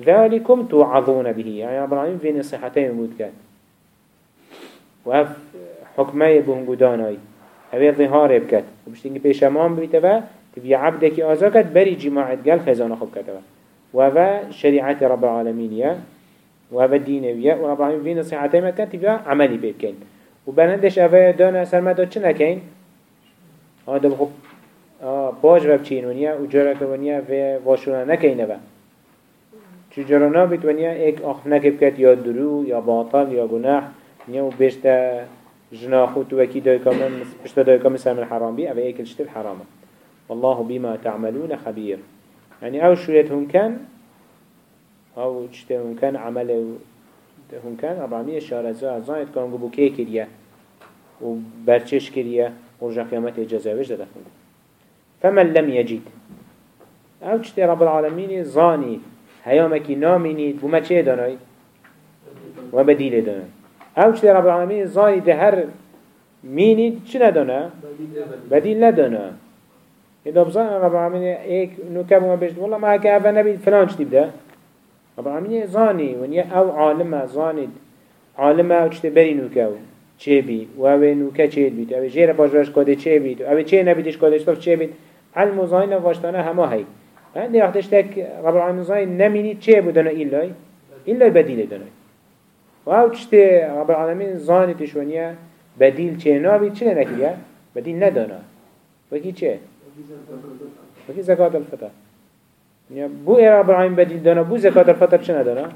ذلكم توعظون به. يعني العالمين في نصيحتين موت كان وهف حكمي بهم قداناي هذه ظهار بكت وبشتنجي بيشمان بيتبا تبي عبدك آزاكت بري جماعة قال خزانة خب كتبه وهذا شريعة رب العالمين يا وهذا الدين يا ورب العالمين في نصيحتين ما كان تبي عملي بيكين وبنندش أفا دانا سلمة چنا كين هذا آه باج بچين ونيا وجرك ونيا في واشونا نكينه با چو جرانا بيت ونيا ايك آخ نكب كت يا درو يا باطل يا گناح ونيا وبيشتا جناخو تو بيشتا داي كامل سلم الحرام بي أفا ايك الشتب حرامه. والله بما تعملون خبير. يعني أو شوية هم كان أو جته هم كان عمل هم كان ربعمية شارزا زايد كان قبو كي كريا وبرچش كريا ورجع قيامت الجزاوش ده فمن لم يجد أو جته رب العالمين زاني هيامكي نامينيد وما چه داناي وبديل داناي أو جته رب العالمين زاني ده هر مينيد چه ندانا؟ بديل ندانا. إذا بزان رب العالمين إيك نكب وما بيجد والله ما هكا أفا نبي فلان شتي بده رب العالمين زاني ونيا أو عالمة زاني عالمة أو شتي بري نكاو چه بي و أو نوكا چه بيت أو جير باجراش كده چه بيت أو چه نبيتش كده شطف چه بيت علم زاين واشتانا هما هاي عندي وقتش تك رب العالمين زاين نميني چه بودنا إلا إلا بديل دنا و أو چتي رب العالمين زاني تشونيا بديل چه نابي چه نكريا بديل ندانا. وكي چه؟ وكي زكاة الفطر يعني بو رب العالمين بديل دانا بو زكاة الفطر چه ندانا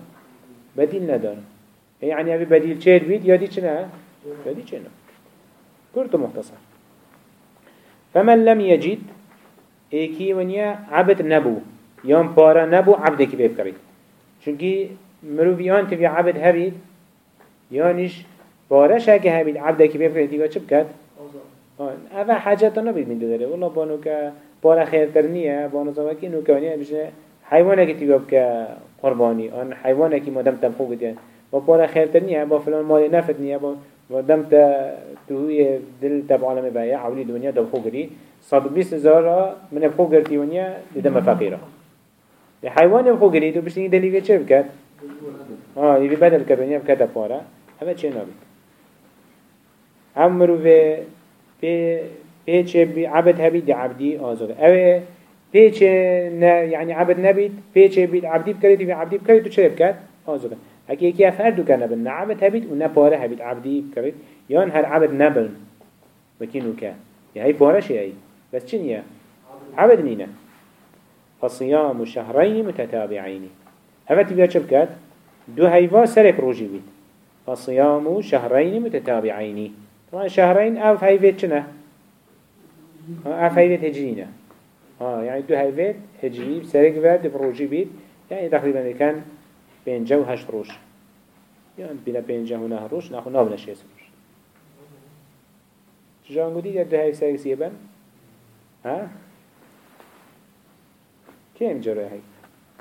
بديل ندانا يعني أبي بديل چه بيت يادي بديل چه نه كرت مختصر. فمن لم يجد ايكي ونيا عبد نبو يوم بارا نبو عبدك بيب كريد چونكي مروفيان تبي عبد هبيد يانش بارش هكي هبيد بيب كريد تيغا چه بكت اوه حاجت نبید من داره. والله بانو که بارا خیر کرنیه بانو زواکی نو کنیه بشه حیوانه که تیگاب که قربانی. آن حیوانه که مادم تبخو گدیه با بارا خیر کرنیه با فلان مال نفت نیه با مادم توی دل تب عالم بایا عولی دنیا دبخو گری. صد بیست هزار من بخو گرتی ونیا دیدم فقیره حیوان بخو گری. تو بشتینی دلیگه چه بکد؟ آه یه بدل کردنیه بکده پاره همه چه نبید امرو في پیچ عبد هبید عبدی آزاده اوه پیچ یعنی عبد نبید پیچ بید عبدی بکردی و عبدی بکردی تو چه بکرد؟ آزاده اگه یکی افر دو کنه بن نه عبد هبید و نه پاره هبید عبدی بکرد یا هر عبد نبل وکی نوکه؟ یه های پاره شی ای. بس چی نیه؟ عبد نینه. فصيام شهرين متتابعين هفت بیا چه بکرد؟ دو هیوا سرک روژی بید. فصيام شهرين متتابعين طبعا شهرين أو هيفت چنه اف هيفت هجرينه آه يعني دو هيفت هجري سرك بيت بروجي بيت. يعني تقريبا كان بين جو هشت روش يعني بلا بين جو نه روش ناخو نابنا شيء روش. جان قدي دو هيف سرك سيبن ها؟ كيم جرى هاي؟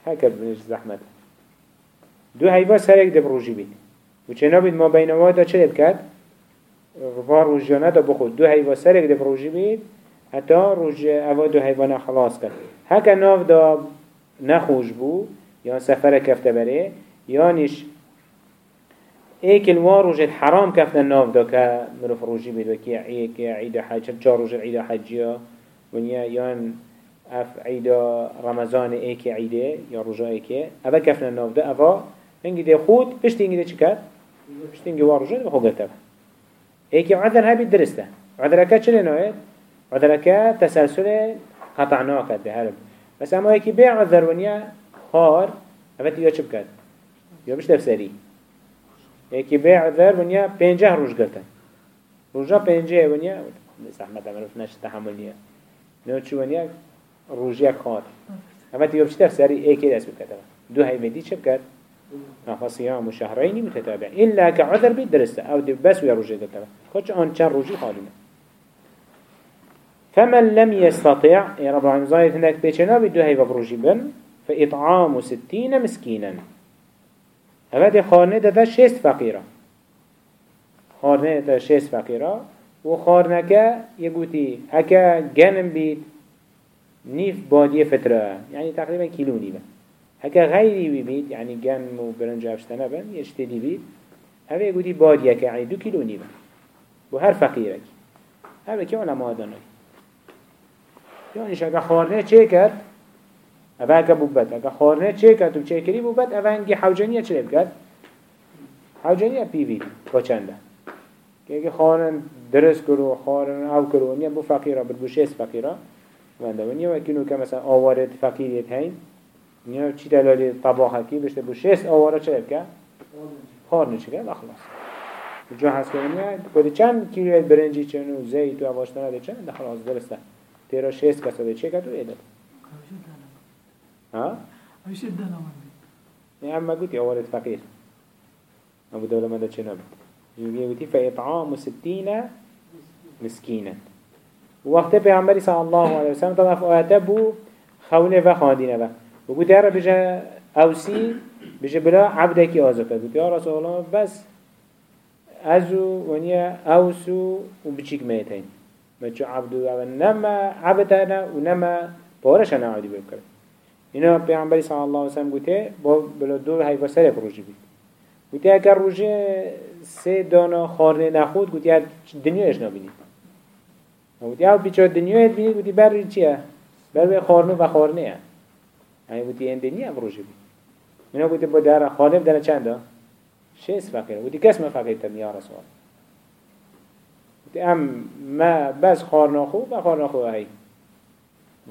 هكذا بنش زحمت. دو هيفا سرك دبروجي بيت وچنا بید. ما بینوا دا چه بکد؟ و روژانه دا بخود. دو هیوا سرک دا روژی بید حتی روژ اوا دو هیوانه خلاص کرد. هکا ناف دا نخوش بو یا سفر کفته بره یا نیش ایکل وا روژت حرام کفته ناف دا که مروف روژی بید. وکی ایک عید حج چار روژ عید حجیا ونیا یان اف عید رمضان ایک عیده یا روژا ایکه اوا کفته ناف دا اوا هنگی ده خود پشت هنگی ده چی کرد؟ پشتینگی واروجه بخو گرتب ایکی عذر هبی درسته. عذرکه چلی نوید؟ عذرکه تسلسل قطع ناکد به بس اما ایکی بی عذر ونیا خار اوه یا چه بکد؟ یا بش دفسری. ایکی بی عذر ونیا پینجه روش گرتن. روژا پینجه ونیا زحمت عملوف نش تحمل نیا. نو چو ونیا روژی خار. اوه یا بش دفسری ایکی دست بکد. دو هیمدی چه بکد؟ فصيام شهرين متتابع إلا كعذر بيت أو بس ويا رجي دتبع كوش أن شر رجي خالنا فمن لم يستطع يا رب العالمين زايد هناك بيشنا بدو هيفا بروجي بن. فإطعام ستين مسكينا هذا خارنه ده شست فقيرة خارنه ده شست فقيرة وخارنك يقولي هكا جنم بيت نيف بادية فترة يعني تقريبا كيلو نيفا هكا غيري بيت يعني جن و برنج افشتنا بن يشتدي بيت هذا يقولي باديك يعني دو كيلو نيبا وهر فقيرك هذا كي علماء دانوي يعني شاكا خارنه چه کرد؟ اوه اگه بوبت اگه خارنه چه کرد؟ و چه کری بوبت اوه انگی حوجانیه چه کرد؟ حوجانیه پی بید با چنده. که اگه خارن درست کرو خارن أو کرو نیا بو فقیره بر بوشیس فقیره. ونده ونیا وکینو که مثلا آوارد فقیریت هین نیا چی دلالی طباخه کی بشته بو شیست آوارا چه بکه؟ خار نچه که اخلاص. جو هست که نیا کدی چند کیلویت برنجی چن و زیت و اواشتنه ده چن ده خلاص درسته. تیرا شیست کسا ده چه کد و ایده ها؟ همیشه دلم نیا اما گوتی آوارد فقیر. ابو دولة مدى چنب يقول فإطعام ستين مسكينا وقت پیغمبری صلی الله علیه وسلم طبعا فآیت بو خوله و خاندینه و گوتی هر بجه اوسی بجه بلا عبدکی آزاده گوتی ها رسول الله بس ازو ونیا اوسو و بچیک میتین مچو عبدو و نما عبدانا و نما پارش انا عادی بکر اینا پیانبری صلی الله علیه وسلم گوته با بلا دو حیفا سر یک روشی بید گوته اگر روشی سه دانا خارنه نخود گوته هر دنیا اجنا بینید گوته او بیچار دنیا ات بینید گوته بر چیه؟ بر به خارنه و خارنه هست ای بودی اندنی هم روشه بود منو بودی با در خانم دنه چنده؟ شیس فقیر بودی کس ما فقیر تن رسول بودی ام ما بس خارناخو و خارناخو هایی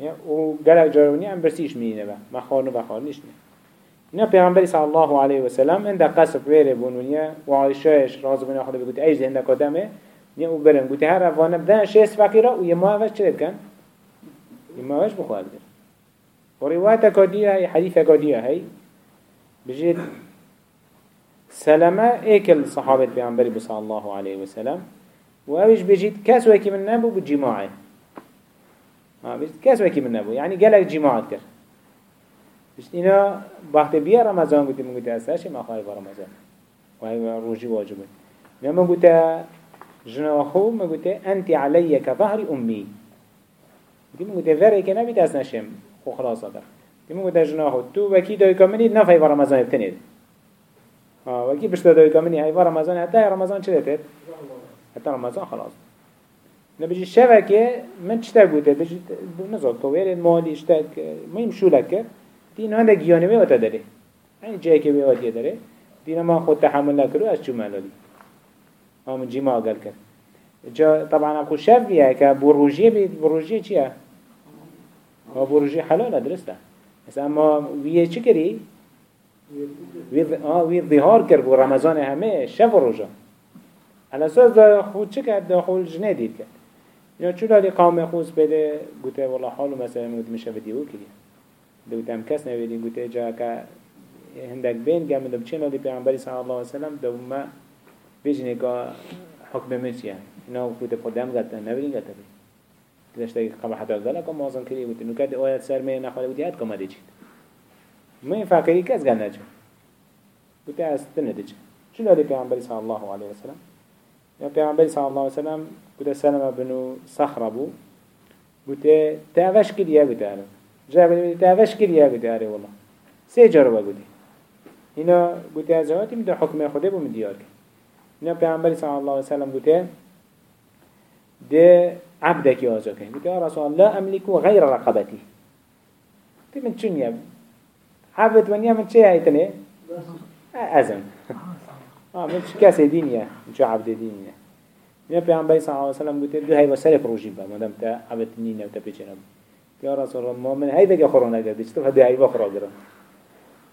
و گلک جارونی ام برسیش مینه با ما خارنو و خارنیش نه اینا پیغمبری صلی الله علیه و سلم اند قصف ویره بونونیه و عایشهش راز بنا خدا بگوید ایز هند کدامه نیا او برن گوت هر روانه بدن شیس فقیره و یه ماهش چه کن؟ یه ماهش بخواد ورواية كادية هي حديثة كادية هي بجد سلامة ايكل صحابة بيعنبري صلى الله عليه وسلم وأوش بجد كاس وكي من نبو بالجماعة آه بجد كاس وكي من نبو يعني قالك جماعة كر بجد إنا بحث بيا رمضان قلت من قلت أساشي ما خايف رمضان. وهي روجي واجبه لما قلت جناخو ما قلت أنت علي كظهر أمي. قلت من قلت فرق نبي تسنشم خو خلاص هذا. تيمو قد جناه تو وكي داي كمني نفاي في رمضان بتنيد آه وكي بشتا كمني هاي في رمضان حتى رمضان چه دتت حتى رمضان خلاص. نبيجي الشبكة من تشتا قوته بيجي نزل طويل المالي اشتاك ما يمشو لك. دين هذا جياني بيه وتدري يعني جاي كي بيه وتدري دين ما خود تحمل لكرو از شو مالولي هم جيما قال كر جا طبعا اكو شاف بيه كبروجيه بيه بروجية چيه هو بروجيه حلال درسته. بس اما ويه چه كري وی ظهار کرد بو رمضان همه شب و روژا على أساس خود چه کرد؟ دا خود جنه دید کرد. یا چون دادی قوم خوز بده گوته والله حالو مثلا مود میشه ویدیو کردی دوت هم کس نویدی گوته جا که هندک بین گم دم چه نادی پیامبری صلی الله علیه و سلم دو ما بجنه که حکم مشیه اینا گوته قدام گذاشتن نویدی گذاشتن کدش قبل حتی گلا کم مازن کردی گوته نکرد آیت سر می نخواهی گوته هات کم دیجید ما فاكري كاس قال نجم قلت أستنى دج شو لدي پیغمبر صلى الله عليه وسلم يا پیغمبر صلى الله عليه وسلم قلت سلمة بنو صخرة بو قلت تاوش كريا قلت أنا جاب لي تاوش كريا قلت أنا والله سه جربة قلت هنا قلت أزواتي مدى حكم خده بو من ديارك هنا پیغمبر صلى الله عليه وسلم قلت ده عبدك يا قلت يا رسول الله أملك غير رقبتي. قلت من شنو عبد ونيا من شيء هيتني أزم آه من شو كاس دينيا من شو عبد دينيا يا. پیامبر صلى الله عليه وسلم قلت دو هاي وسائل بروجي با مدام تا عبد نينا وتا بيچنا يا رسول الله من هاي بقى خرونا قد اشتف هدي هاي بخرا قرا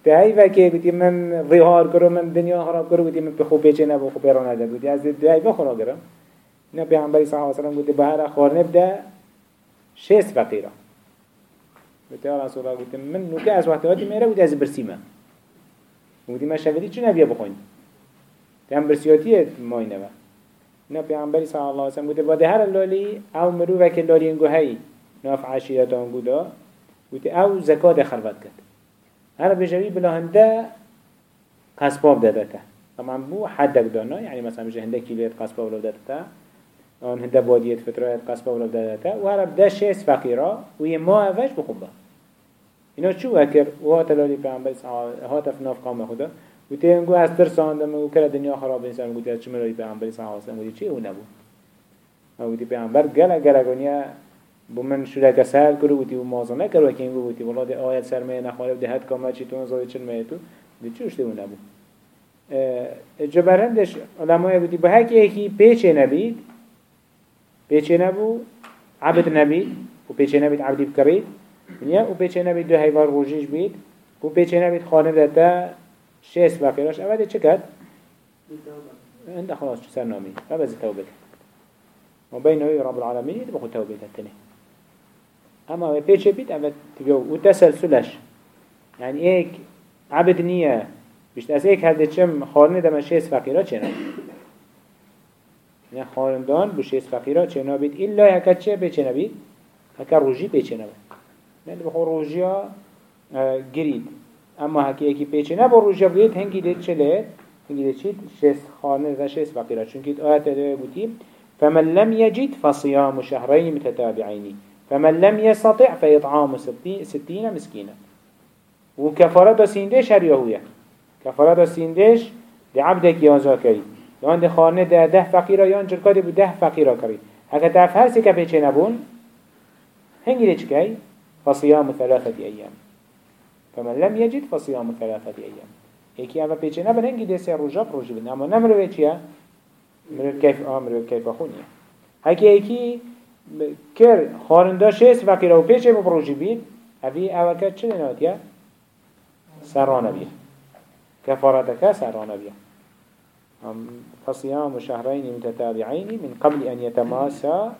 تا هاي بقى قلت من ظهار كرو من دنيا خراب كرو قلت من بخو بيچنا بخو بيرانا قد قلت از دو هاي بخرا قرا يا پیامبر صلى الله عليه وسلم قلت بهار خور نبدا شيس فقيره قلت يا رسول الله قلت من نوكا از وقت وقتی میره قلت از برسیمه قلت ما شفتی چه نبیه بخوین؟ تیم برسیاتیه مای نبا نه پیامبری صلی الله علیه وسلم قلت بعد هر لالی أو مرو وکل لالی انگو هی ناف عشیرت انگو دا قلت أو زکات خربت کرد۔ هر بجوی بلا هنده قصباب داده که طبعا بو حدك دانا يعني مثلا بجي هنده كيليت قصبه ولو دادتا آن هنده بادیت فترات قصبه ولو دادتا و هر بده شیست فقیرا و یه ما اوش بخوبه اینا چو وکر و هات لالی پیامبر هات افناف قام خدا. و تینگو از ترسان دم و کرد دنیا خراب انسان گوتی از چمه لالی پیامبر صلی الله علیه و چی؟ أو نبود. أو گوتی پیامبر گله گله گنیا بو من شده که سهل کرو گوتی و مازه نکرو که اینگو گوتی والله ده آیت سر می نخواره و ده هد کامل چی؟ تو نزاده چل می تو؟ دی چوش ده أو نبود؟ جبرندش علمای گوتی به هکی یکی پیچه نبید پیچه نبود عبد نبید و پیچه نبید عبدی بکرید ونیا أو پیچه نبید دو حیوان روژیش بید أو پیچه نبید خانه داده شیست بقیراش اولی چه کرد؟ انده خلاص چه سر نامی و بزی توبه کرد و بین رب العالمین يد بخو توبه تتنه أما أو پیچه بید اول تبیو و تسلسلش يعني ایک عبد نیه بشت از ایک هده چم خانه دم شیست نبید يعني خاندان بو شیست فقیرا چه نبید ایلا هکت چه پیچه نبید هکت روژی پیچه نبید نه بخو روژیا گرید. اما هکی یکی پیچه نه با روژیا بگید هنگی دید چه لید هنگی دید چید شست خانه و شست فقیره چونکه آیت دوی بودیم فمن لم يجد فصيام شهرين متتابعين فمن لم يستطع فإطعام ستين مسكينا وكفارة سيندش هر يهوية دا سيندش لعبدك يازا یان ده خانه ده ده فقیره یان جرکاری بود ده فقیره کری اگه ده هر که پیچه نبون هنگی ده چکی فصیام ثلاثت ایام فمن لم یجد فصیام ثلاثت ایام یکی اما پیچه نبون هنگی ده سه روژا پروژی بند اما نمروه چیه؟ مروه کیف آه مروه کیف خونیه هکی یکی کر خاننده فقیر او و پیچه رج بید اوی اوکت چه دنات یه؟ سرانه بیه. کفارتکه سرانه بیه. فصيام شهرين متتابعين من قبل أن يتماسا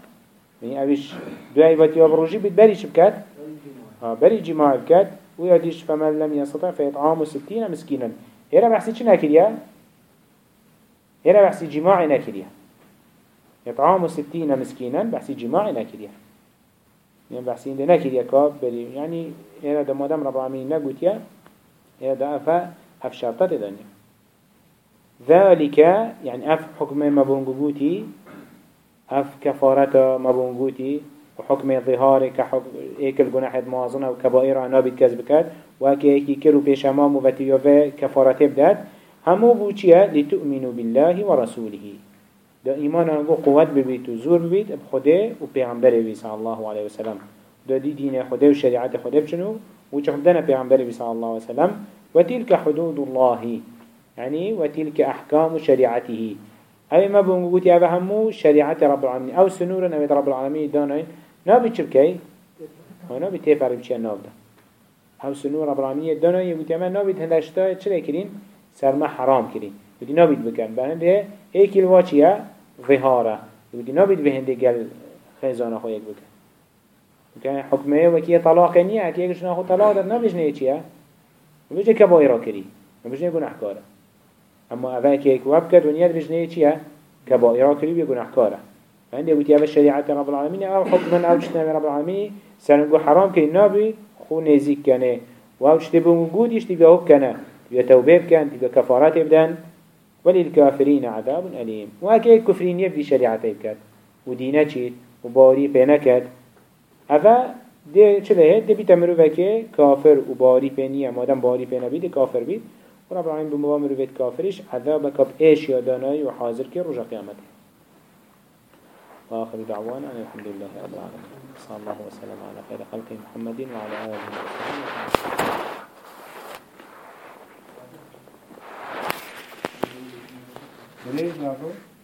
يعني أبيش دعي واتيا بروجي بيد بريش بكات؟ بري جماع بكات. وياديش فمن لم يستطع فيطعام ستين مسكينا. هنا بحثي چه نكريا هنا بحثي جماع نكريا يطعام ستين مسكينا بحثي جماع نكريا يعني بحثي عند نكريا كاب بري. يعني هنا دا مادام رب العالمين نقوتيا هنا دا أفا ذلك يعني أف حكم مبونغوتي أف كفارة مبونغوتي وحكم ظهار كحكم إيك الجناح موازنة وكبائر عنا بيتكذب كات وكي إيكي كرو بيش امام وفتيوفي كفارته بدات همو بوچيا لتؤمنوا بالله ورسوله. دا إيمان أنجو قوة ببيت وزور ببيت بخده وبيغمبر بي صلى الله عليه وسلم. دا دي دين خده وشريعة خده بشنو؟ وچخدنا بيغمبر بي صلى الله عليه وسلم. وتلك حدود الله. يعني وتلك أحكام شريعته. أي ما بنقول يا بهمو شريعة رب العالمين. أو سنورا أو رب العالمين دانين نابي شركي ونابي تفعل بشي نابدا أو سنور رب العالمين دانين يقول يا ما نابي تهدشتا چلي كرين؟ سرما حرام كرين. ودي نابي بكن. بهنده ايكي الواجية ظهارة. ودي نابي بهنده قال خيزانا خويك بكن. وكان حكمه وكي طلاق نية. كي يقولش ناخو طلاق داد نابيش نية چيا وبيجي كبايرا كري وبيجي يقول أحكاره؟ اما اوه که یک وب کرد و نیت بجنه چیه؟ كبائرة كري بيقول أحكاره فعندي قلت يا شريعة رب العالمين أو حكما أو جتنا رب العالمين سنقول حرام كي نابي خو نزيك كان وأو جتبه موجود يشتبه هو كان تبقى توبه كان تبقى كفارات يبدان وللكافرين عذاب أليم وأكيد كفرين يبدي شريعة يبكت ودينا چيت وباري بينكت أفا ده چه ده ده بيتمرو بكي كافر وباري بينية مادام باري بينا بيد كافر بيد ورب العالمين بمبامر بيت كافرش عذابك بإيش يداناي وحاضر كي رجع قيامته وآخر دعوانا أن الحمد لله رب العالمين صلى الله وسلم على خير خلق محمد وعلى آله وصحبه وسلم